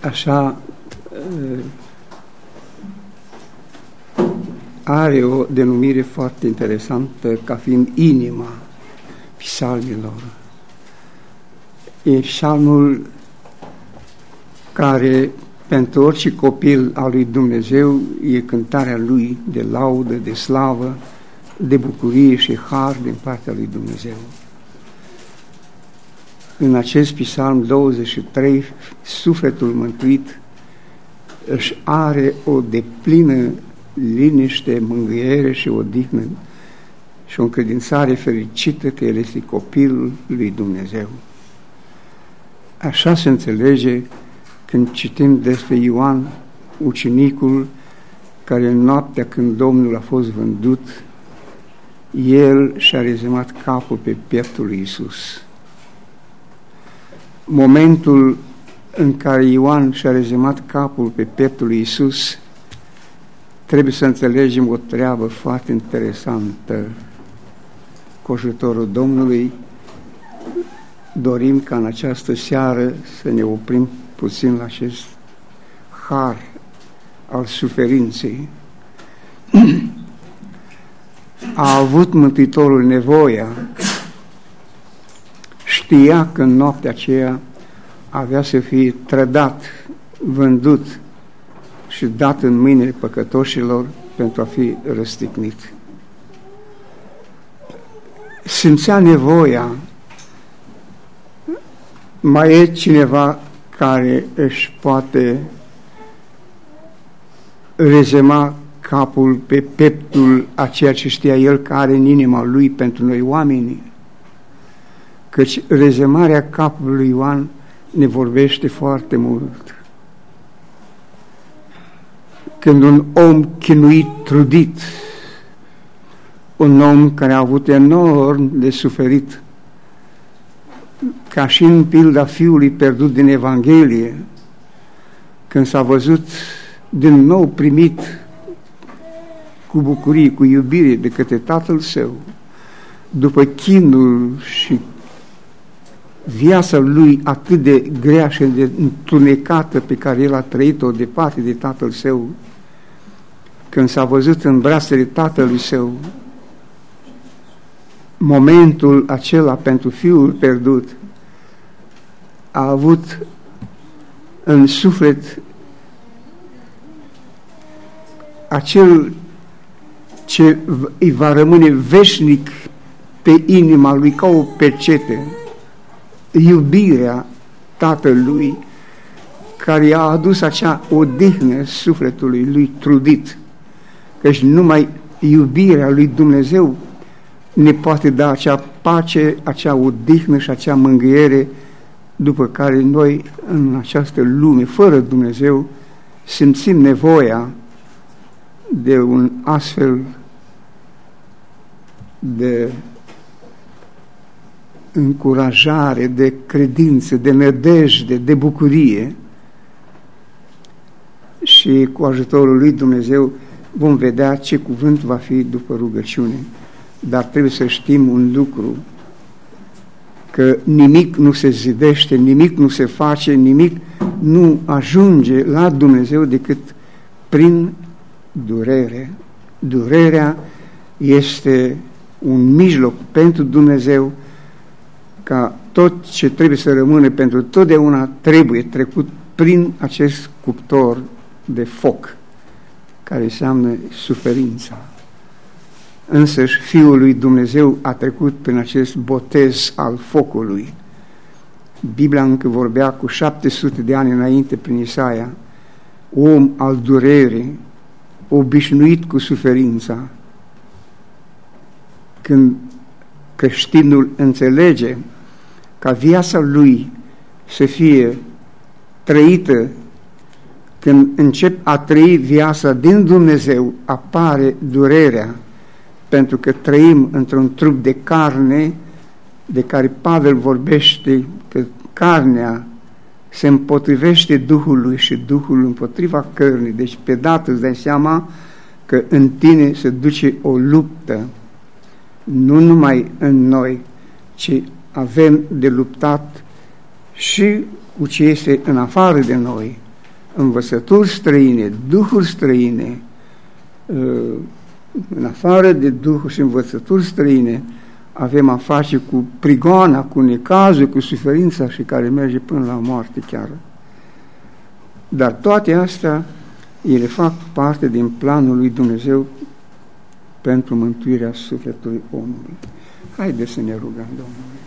așa uh, are o denumire foarte interesantă ca fiind inima psalmilor. E psalmul care pentru orice copil al lui Dumnezeu e cântarea lui de laudă, de slavă, de bucurie și har din partea lui Dumnezeu. În acest psalm 23, sufletul mântuit își are o deplină liniște, mângâiere și odihnă și o încredințare fericită că el este copilul lui Dumnezeu. Așa se înțelege când citim despre Ioan, ucenicul care în noaptea când Domnul a fost vândut, el și-a rezemat capul pe pieptul lui Isus. Momentul în care Ioan și-a rezemat capul pe pieptul lui Isus, trebuie să înțelegem o treabă foarte interesantă. Cu ajutorul Domnului dorim ca în această seară să ne oprim puțin la acest har al suferinței. A avut Mântuitorul nevoia, știa că în noaptea aceea avea să fie trădat, vândut și dat în mâinile păcătoșilor pentru a fi răstignit. Simțea nevoia, mai e cineva care își poate rezema capul pe peptul a ceea ce știa el că are în inima lui pentru noi oamenii. Căci rezemarea capului lui Ioan ne vorbește foarte mult. Când un om chinuit, trudit, un om care a avut enorm de suferit, ca și în pilda fiului pierdut din Evanghelie, când s-a văzut din nou primit cu bucurie, cu iubire de către tatăl său, după chinul și viața lui atât de grea și de întunecată pe care el a trăit-o departe de tatăl său, când s-a văzut în brațele tatălui său, momentul acela pentru fiul pierdut, a avut în suflet acel ce îi va rămâne veșnic pe inima lui ca o pecete, iubirea tatălui care i-a adus acea odihnă sufletului lui trudit, căci numai iubirea lui Dumnezeu ne poate da acea pace, acea odihnă și acea mângâiere după care noi în această lume, fără Dumnezeu, simțim nevoia de un astfel de încurajare, de credință, de nădejde, de bucurie și cu ajutorul lui Dumnezeu vom vedea ce cuvânt va fi după rugăciune. Dar trebuie să știm un lucru, că nimic nu se zidește, nimic nu se face, nimic nu ajunge la Dumnezeu decât prin durere. Durerea este un mijloc pentru Dumnezeu ca tot ce trebuie să rămână pentru totdeauna trebuie trecut prin acest cuptor de foc care înseamnă suferința. Însăși Fiul lui Dumnezeu a trecut prin acest botez al focului. Biblia încă vorbea cu 700 de ani înainte prin Isaia, om al durerii, obișnuit cu suferința. Când creștinul înțelege ca viața lui să fie trăită când încep a trăi viața din Dumnezeu, apare durerea, pentru că trăim într-un trup de carne, de care Pavel vorbește că carnea se împotrivește Duhului și Duhul împotriva cărnii. Deci, pe dată îți dai seama că în tine se duce o luptă, nu numai în noi, ci avem de luptat și cu ce este în afară de noi, învățături străine, duhuri străine, uh, în afară de duhuri și învățături străine, avem a face cu prigoana, cu necazul, cu suferința și care merge până la moarte chiar. Dar toate astea, ele fac parte din planul lui Dumnezeu pentru mântuirea sufletului omului. Haideți să ne rugăm, Domnului.